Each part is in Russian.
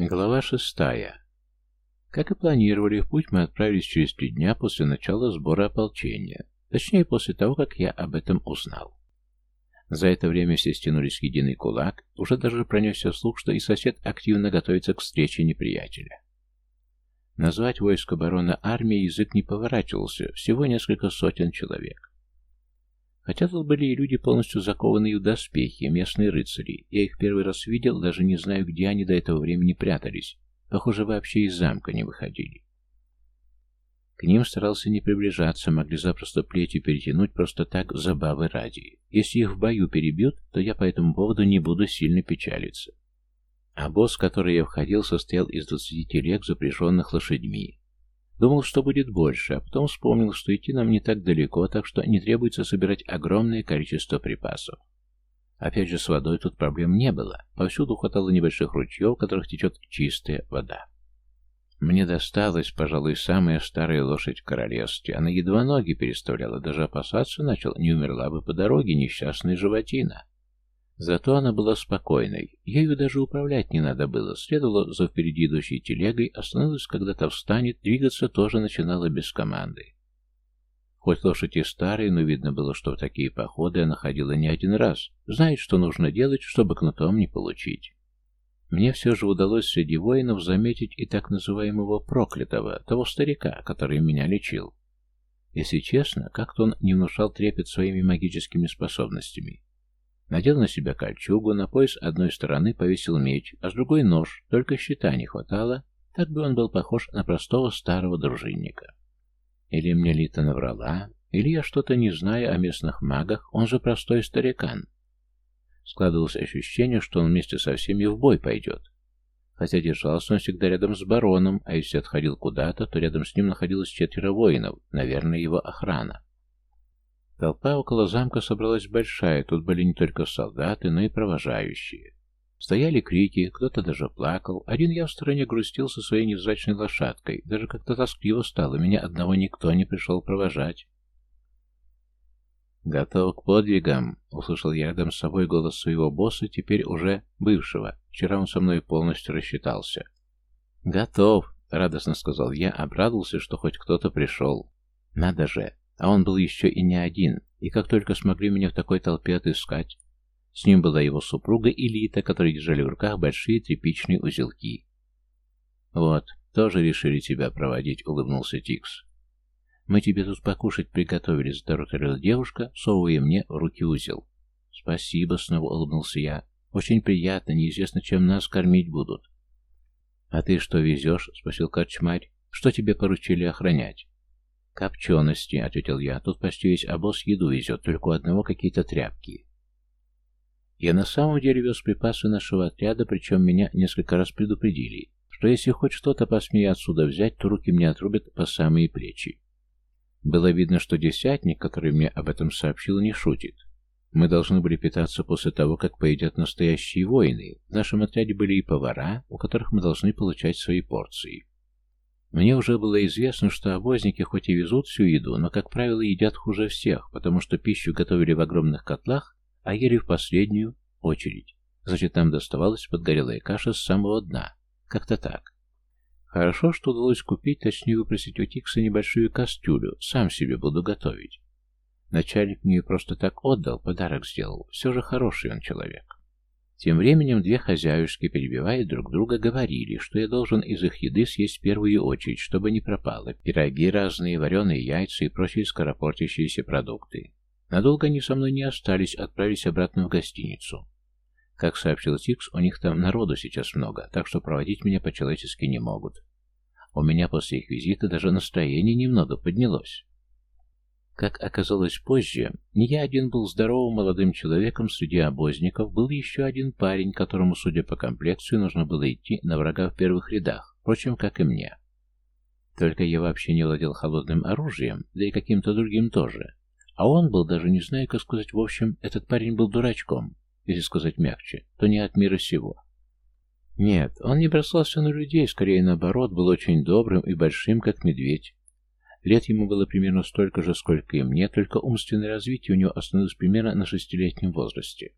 Глава шестая. Как и планировали, в путь мы отправились через три дня после начала сбора ополчения. Точнее, после того, как я об этом узнал. За это время все стянулись в единый кулак, уже даже пронесся слух, что и сосед активно готовится к встрече неприятеля. Назвать войско барона армией язык не поворачивался, всего несколько сотен человек. Хотя тут были и люди, полностью закованные в доспехи, местные рыцари. Я их первый раз видел, даже не знаю, где они до этого времени прятались. Похоже, вообще из замка не выходили. К ним старался не приближаться, могли запросто плетью перетянуть просто так, забавы ради. Если их в бою перебьют, то я по этому поводу не буду сильно печалиться. А босс, в который я входил, состоял из 20 телег, запряженных лошадьми. Думал, что будет больше, а потом вспомнил, что идти нам не так далеко, так что не требуется собирать огромное количество припасов. Опять же, с водой тут проблем не было. Повсюду хватало небольших ручьев, в которых течет чистая вода. Мне досталась, пожалуй, самая старая лошадь в королевстве. Она едва ноги переставляла, даже опасаться начал, не умерла бы по дороге несчастная животина. Зато она была спокойной. Ею даже управлять не надо было. Следовала за впереди идущей телегой, остановилась, когда то встанет, двигаться тоже начинала без команды. Хоть лошадь и старая, но видно было, что в такие походы она ходила не один раз. Знает, что нужно делать, чтобы кнутом не получить. Мне все же удалось среди воинов заметить и так называемого проклятого, того старика, который меня лечил. Если честно, как-то он не внушал трепет своими магическими способностями. Надел на себя кольчугу, на пояс одной стороны повесил меч, а с другой нож, только щита не хватало, так бы он был похож на простого старого дружинника. Или мне Лита наврала, или я что-то не знаю о местных магах, он же простой старикан. Складывалось ощущение, что он вместе со всеми в бой пойдет. Хотя держался он всегда рядом с бароном, а если отходил куда-то, то рядом с ним находилось четверо воинов, наверное, его охрана. Толпа около замка собралась большая, тут были не только солдаты, но и провожающие. Стояли крики, кто-то даже плакал. Один я в стороне грустил со своей невзрачной лошадкой. Даже как-то тоскливо стало, меня одного никто не пришел провожать. «Готов к подвигам», — услышал я рядом с собой голос своего босса, теперь уже бывшего. Вчера он со мной полностью рассчитался. «Готов», — радостно сказал я, обрадовался, что хоть кто-то пришел. «Надо же, а он был еще и не один, и как только смогли меня в такой толпе отыскать. С ним была его супруга Элита, которые держали в руках большие тряпичные узелки. «Вот, тоже решили тебя проводить», — улыбнулся Тикс. «Мы тебе тут покушать приготовили», — затараторила девушка, совывая мне в руки узел. «Спасибо», — снова улыбнулся я. «Очень приятно, неизвестно, чем нас кормить будут». «А ты что везешь?» — спросил корчмарь. «Что тебе поручили охранять?» «Копчености», — ответил я. «Тут почти весь обоз еду везет, только у одного какие-то тряпки». Я на самом деле вез припасы нашего отряда, причем меня несколько раз предупредили, что если хоть что-то по посмею отсюда взять, то руки мне отрубят по самые плечи. Было видно, что десятник, который мне об этом сообщил, не шутит. Мы должны были питаться после того, как поедят настоящие воины. В нашем отряде были и повара, у которых мы должны получать свои порции. Мне уже было известно, что обозники хоть и везут всю еду, но, как правило, едят хуже всех, потому что пищу готовили в огромных котлах, а ели в последнюю очередь. Значит, нам доставалась подгорелая каша с самого дна. Как-то так. Хорошо, что удалось купить, точнее выпросить у Тикса небольшую кастрюлю, сам себе буду готовить. Начальник мне просто так отдал, подарок сделал, все же хороший он человек. Тем временем две хозяюшки, перебивая друг друга, говорили, что я должен из их еды съесть в первую очередь, чтобы не пропало, пироги разные, вареные яйца и прочие скоропортящиеся продукты. Надолго они со мной не остались, отправились обратно в гостиницу. Как сообщил Тикс, у них там народу сейчас много, так что проводить меня по-человечески не могут. У меня после их визита даже настроение немного поднялось. Как оказалось позже, не я один был здоровым молодым человеком среди обозников, был еще один парень, которому, судя по комплекции, нужно было идти на врага в первых рядах, впрочем, как и мне. Только я вообще не владел холодным оружием, да и каким-то другим тоже. А он был, даже не знаю, как сказать, в общем, этот парень был дурачком, если сказать мягче, то не от мира сего. Нет, он не бросался на людей, скорее наоборот, был очень добрым и большим, как медведь, Лет ему было примерно столько же, сколько и мне, только умственное развитие у него остановилось примерно на шестилетнем возрасте.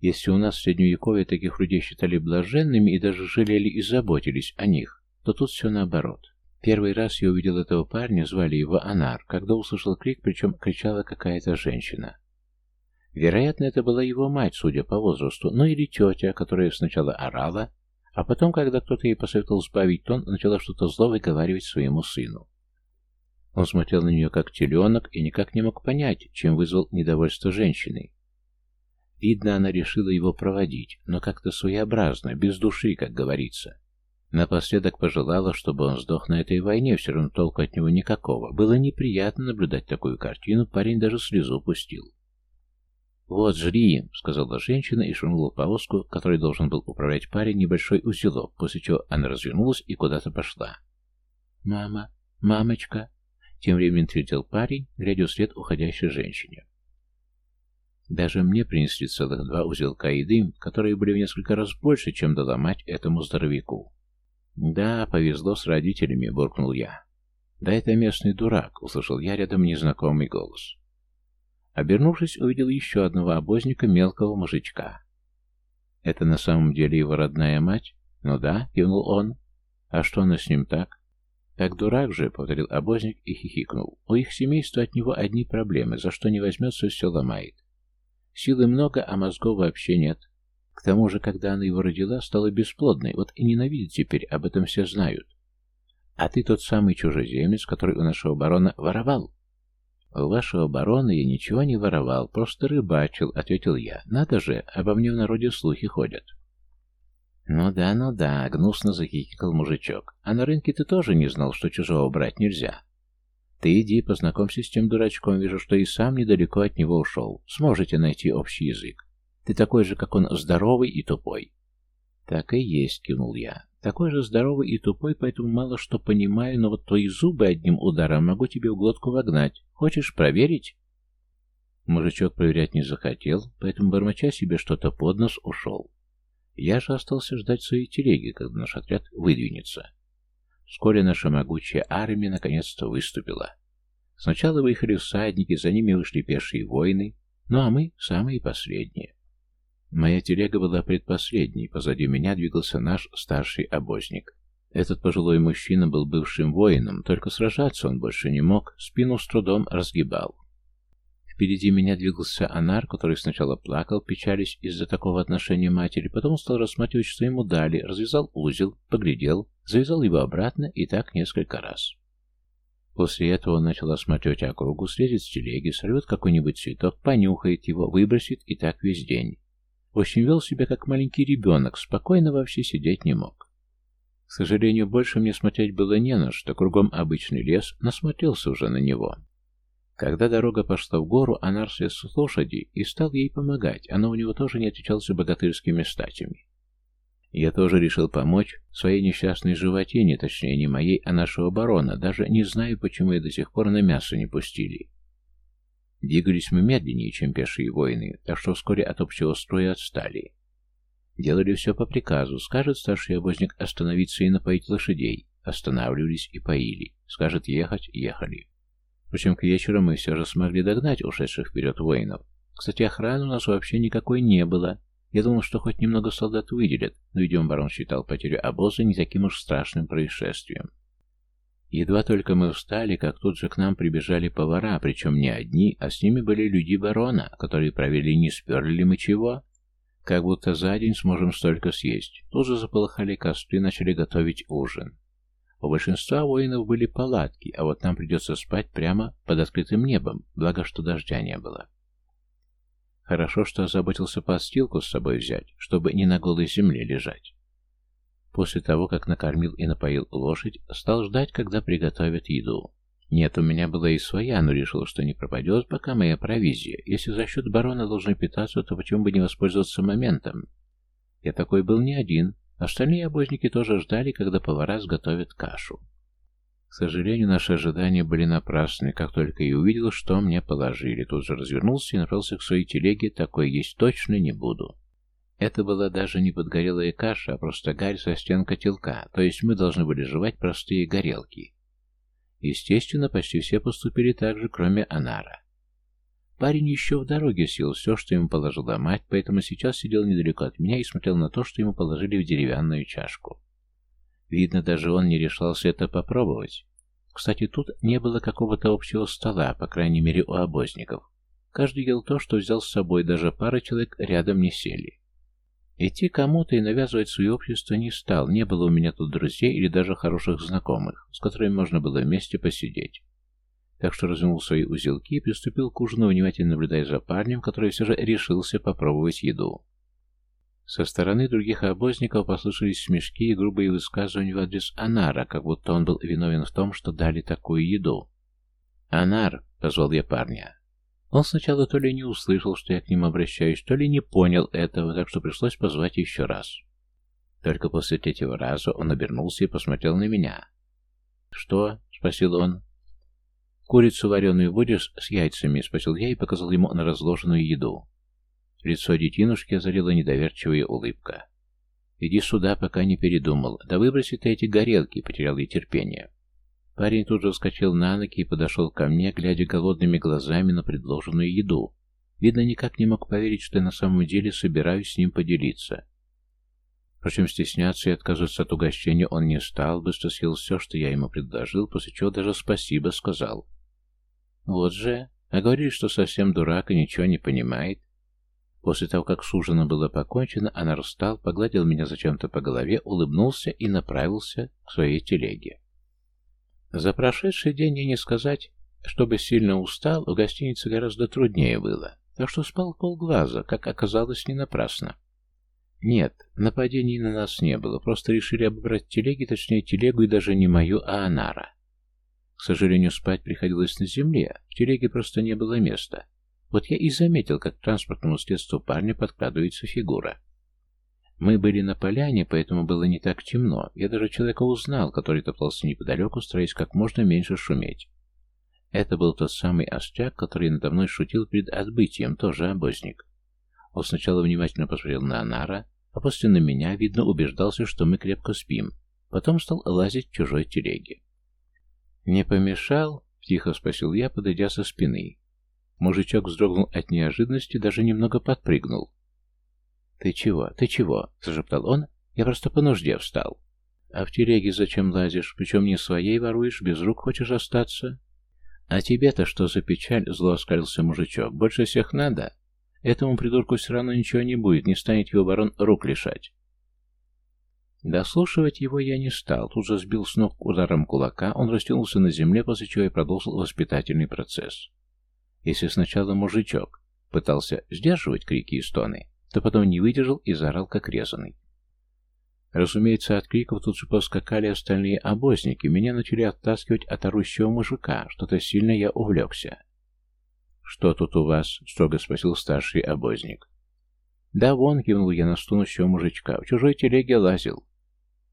Если у нас в Средневековье таких людей считали блаженными и даже жалели и заботились о них, то тут все наоборот. Первый раз я увидел этого парня, звали его Анар, когда услышал крик, причем кричала какая-то женщина. Вероятно, это была его мать, судя по возрасту, ну или тетя, которая сначала орала, а потом, когда кто-то ей посоветовал сбавить тон, начала что-то зло выговаривать своему сыну. Он смотрел на нее как теленок и никак не мог понять, чем вызвал недовольство женщины. Видно, она решила его проводить, но как-то своеобразно, без души, как говорится. Напоследок пожелала, чтобы он сдох на этой войне, все равно толку от него никакого. Было неприятно наблюдать такую картину, парень даже слезу пустил. «Вот, жри!» — сказала женщина и швырнула в повозку, которой должен был управлять парень, небольшой узелок, после чего она развернулась и куда-то пошла. «Мама! Мамочка!» Тем временем третил парень, глядя вслед уходящей женщине. Даже мне принесли целых два узелка еды, которые были в несколько раз больше, чем дала мать этому здоровяку. «Да, повезло с родителями», — буркнул я. «Да это местный дурак», — услышал я рядом незнакомый голос. Обернувшись, увидел еще одного обозника мелкого мужичка. «Это на самом деле его родная мать?» «Ну да», — кивнул он. «А что она с ним так?» «Как дурак же», — повторил обозник и хихикнул. «У их семейства от него одни проблемы, за что не возьмется, все ломает. Силы много, а мозгов вообще нет. К тому же, когда она его родила, стала бесплодной, вот и ненавидит теперь, об этом все знают. А ты тот самый чужеземец, который у нашего барона воровал». «У вашего барона я ничего не воровал, просто рыбачил», — ответил я. «Надо же, обо мне в народе слухи ходят». «Ну да, ну да», — гнусно захихикал мужичок. «А на рынке ты тоже не знал, что чужого брать нельзя?» «Ты иди, познакомься с тем дурачком, вижу, что и сам недалеко от него ушел. Сможете найти общий язык. Ты такой же, как он, здоровый и тупой». «Так и есть», — кинул я. «Такой же здоровый и тупой, поэтому мало что понимаю, но вот твои зубы одним ударом могу тебе в глотку вогнать. Хочешь проверить?» Мужичок проверять не захотел, поэтому, бормоча себе что-то под нос, ушел. Я же остался ждать своей телеги, когда наш отряд выдвинется. Вскоре наша могучая армия наконец-то выступила. Сначала выехали всадники, за ними вышли пешие воины, ну а мы — самые последние. Моя телега была предпоследней, позади меня двигался наш старший обозник. Этот пожилой мужчина был бывшим воином, только сражаться он больше не мог, спину с трудом разгибал. Впереди меня двигался Анар, который сначала плакал, печались из-за такого отношения матери, потом стал рассматривать, что ему дали, развязал узел, поглядел, завязал его обратно и так несколько раз. После этого он начал осматривать округу, слезет с телеги, сорвет какой-нибудь цветок, понюхает его, выбросит и так весь день. В общем, вел себя как маленький ребенок, спокойно вообще сидеть не мог. К сожалению, больше мне смотреть было не на что, кругом обычный лес, насмотрелся уже на него. Когда дорога пошла в гору, Анар слез с лошади и стал ей помогать, она у него тоже не отличался богатырскими статями. Я тоже решил помочь своей несчастной животине, точнее не моей, а нашего барона, даже не знаю, почему ее до сих пор на мясо не пустили. Двигались мы медленнее, чем пешие воины, так что вскоре от общего строя отстали. Делали все по приказу. Скажет старший обозник остановиться и напоить лошадей. Останавливались и поили. Скажет ехать – ехали. Впрочем, к вечеру мы все же смогли догнать ушедших вперед воинов. Кстати, охраны у нас вообще никакой не было. Я думал, что хоть немного солдат выделят, но, видимо, барон считал потерю обоза не таким уж страшным происшествием. Едва только мы встали, как тут же к нам прибежали повара, причем не одни, а с ними были люди барона, которые провели не сперли ли мы чего. Как будто за день сможем столько съесть. Тут же заполыхали костры, начали готовить ужин. У большинства воинов были палатки, а вот нам придется спать прямо под открытым небом, благо что дождя не было. Хорошо, что озаботился подстилку с собой взять, чтобы не на голой земле лежать. После того, как накормил и напоил лошадь, стал ждать, когда приготовят еду. Нет, у меня была и своя, но решил, что не пропадет пока моя провизия. Если за счет барона должны питаться, то почему бы не воспользоваться моментом? Я такой был не один, Остальные обозники тоже ждали, когда повара сготовят кашу. К сожалению, наши ожидания были напрасны. Как только я увидел, что мне положили, тут же развернулся и направился к своей телеге, такой есть точно не буду. Это была даже не подгорелая каша, а просто гарь со стен котелка, то есть мы должны были жевать простые горелки. Естественно, почти все поступили так же, кроме Анара. Парень еще в дороге съел все, что ему положила мать, поэтому сейчас сидел недалеко от меня и смотрел на то, что ему положили в деревянную чашку. Видно, даже он не решался это попробовать. Кстати, тут не было какого-то общего стола, по крайней мере, у обозников. Каждый ел то, что взял с собой, даже пара человек рядом не сели. Идти кому-то и навязывать свое общество не стал, не было у меня тут друзей или даже хороших знакомых, с которыми можно было вместе посидеть так что развернул свои узелки и приступил к ужину, внимательно наблюдая за парнем, который все же решился попробовать еду. Со стороны других обозников послышались смешки и грубые высказывания в адрес Анара, как будто он был виновен в том, что дали такую еду. «Анар!» — позвал я парня. Он сначала то ли не услышал, что я к ним обращаюсь, то ли не понял этого, так что пришлось позвать еще раз. Только после третьего раза он обернулся и посмотрел на меня. «Что?» — спросил он. «Курицу вареную будешь с яйцами?» — спросил я и показал ему на разложенную еду. Лицо детинушки озарила недоверчивая улыбка. «Иди сюда, пока не передумал. Да выброси ты эти горелки!» — потерял я терпение. Парень тут же вскочил на ноги и подошел ко мне, глядя голодными глазами на предложенную еду. Видно, никак не мог поверить, что я на самом деле собираюсь с ним поделиться. Впрочем, стесняться и отказываться от угощения он не стал, быстро съел все, что я ему предложил, после чего даже спасибо сказал. Вот же, а говорит, что совсем дурак и ничего не понимает. После того, как с ужином было покончено, она встал, погладил меня зачем-то по голове, улыбнулся и направился к своей телеге. За прошедший день я не сказать, чтобы сильно устал, в гостинице гораздо труднее было, так что спал полглаза, как оказалось, не напрасно. Нет, нападений на нас не было, просто решили обобрать телеги, точнее телегу и даже не мою, а Анара сожалению, спать приходилось на земле, в телеге просто не было места. Вот я и заметил, как к транспортному средству парня подкрадывается фигура. Мы были на поляне, поэтому было не так темно. Я даже человека узнал, который топтался неподалеку, стараясь как можно меньше шуметь. Это был тот самый остяк, который надо мной шутил перед отбытием, тоже обозник. Он сначала внимательно посмотрел на Анара, а после на меня, видно, убеждался, что мы крепко спим. Потом стал лазить в чужой телеге. «Не помешал?» — тихо спросил я, подойдя со спины. Мужичок вздрогнул от неожиданности, даже немного подпрыгнул. «Ты чего? Ты чего?» — зажептал он. «Я просто по нужде встал». «А в телеге зачем лазишь? Причем не своей воруешь, без рук хочешь остаться?» «А тебе-то что за печаль?» — зло оскалился мужичок. «Больше всех надо?» Этому придурку все равно ничего не будет, не станет его барон рук лишать. Дослушивать его я не стал, тут же сбил с ног ударом кулака, он растянулся на земле, после чего и продолжил воспитательный процесс. Если сначала мужичок пытался сдерживать крики и стоны, то потом не выдержал и заорал, как резанный. Разумеется, от криков тут же поскакали остальные обозники, меня начали оттаскивать от орущего мужика, что-то сильно я увлекся. «Что тут у вас?» — строго спросил старший обозник. «Да вон», — кивнул я на стонущего мужичка, — «в чужой телеге лазил.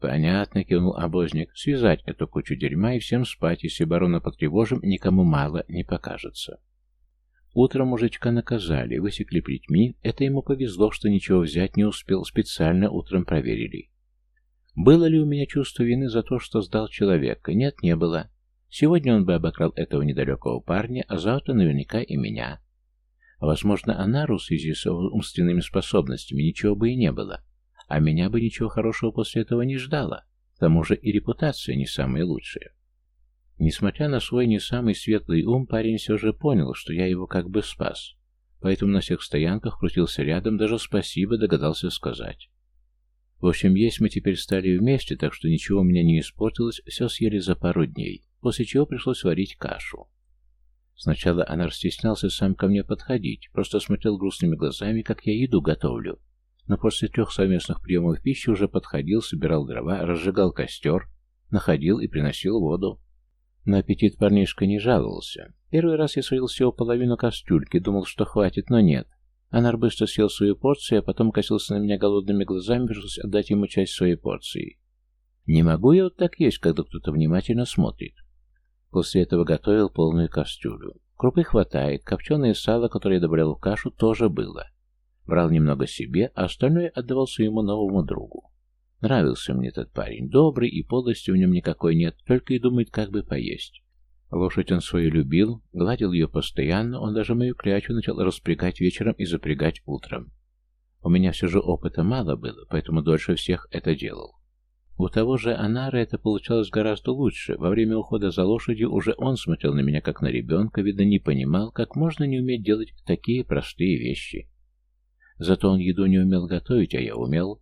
«Понятно», — кивнул обозник, — «связать эту кучу дерьма и всем спать, если барона потревожим, никому мало не покажется». Утром мужичка наказали, высекли плетьми, это ему повезло, что ничего взять не успел, специально утром проверили. Было ли у меня чувство вины за то, что сдал человека? Нет, не было. Сегодня он бы обокрал этого недалекого парня, а завтра наверняка и меня. Возможно, Анару в связи с умственными способностями ничего бы и не было. А меня бы ничего хорошего после этого не ждало. К тому же и репутация не самая лучшая. Несмотря на свой не самый светлый ум, парень все же понял, что я его как бы спас. Поэтому на всех стоянках крутился рядом, даже спасибо догадался сказать. В общем, есть мы теперь стали вместе, так что ничего у меня не испортилось, все съели за пару дней, после чего пришлось варить кашу. Сначала Анар стеснялся сам ко мне подходить, просто смотрел грустными глазами, как я еду готовлю, но после трех совместных приемов пищи уже подходил, собирал дрова, разжигал костер, находил и приносил воду. На аппетит парнишка не жаловался. Первый раз я сварил всего половину кастрюльки, думал, что хватит, но нет. Анар быстро съел свою порцию, а потом косился на меня голодными глазами, пришлось отдать ему часть своей порции. Не могу я вот так есть, когда кто-то внимательно смотрит. После этого готовил полную кастрюлю. Крупы хватает, копченое сало, которое я добавлял в кашу, тоже было. Брал немного себе, а остальное отдавал своему новому другу. Нравился мне этот парень, добрый, и полости в нем никакой нет, только и думает, как бы поесть. Лошадь он свою любил, гладил ее постоянно, он даже мою клячу начал распрягать вечером и запрягать утром. У меня все же опыта мало было, поэтому дольше всех это делал. У того же Анара это получалось гораздо лучше. Во время ухода за лошадью уже он смотрел на меня как на ребенка, видно, не понимал, как можно не уметь делать такие простые вещи. Зато он еду не умел готовить, а я умел.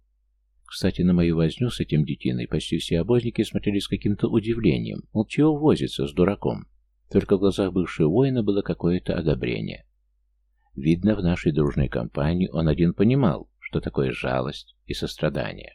Кстати, на мою возню с этим детиной почти все обозники смотрели с каким-то удивлением. Мол, чего возится с дураком? Только в глазах бывшего воина было какое-то одобрение. Видно, в нашей дружной компании он один понимал, что такое жалость и сострадание.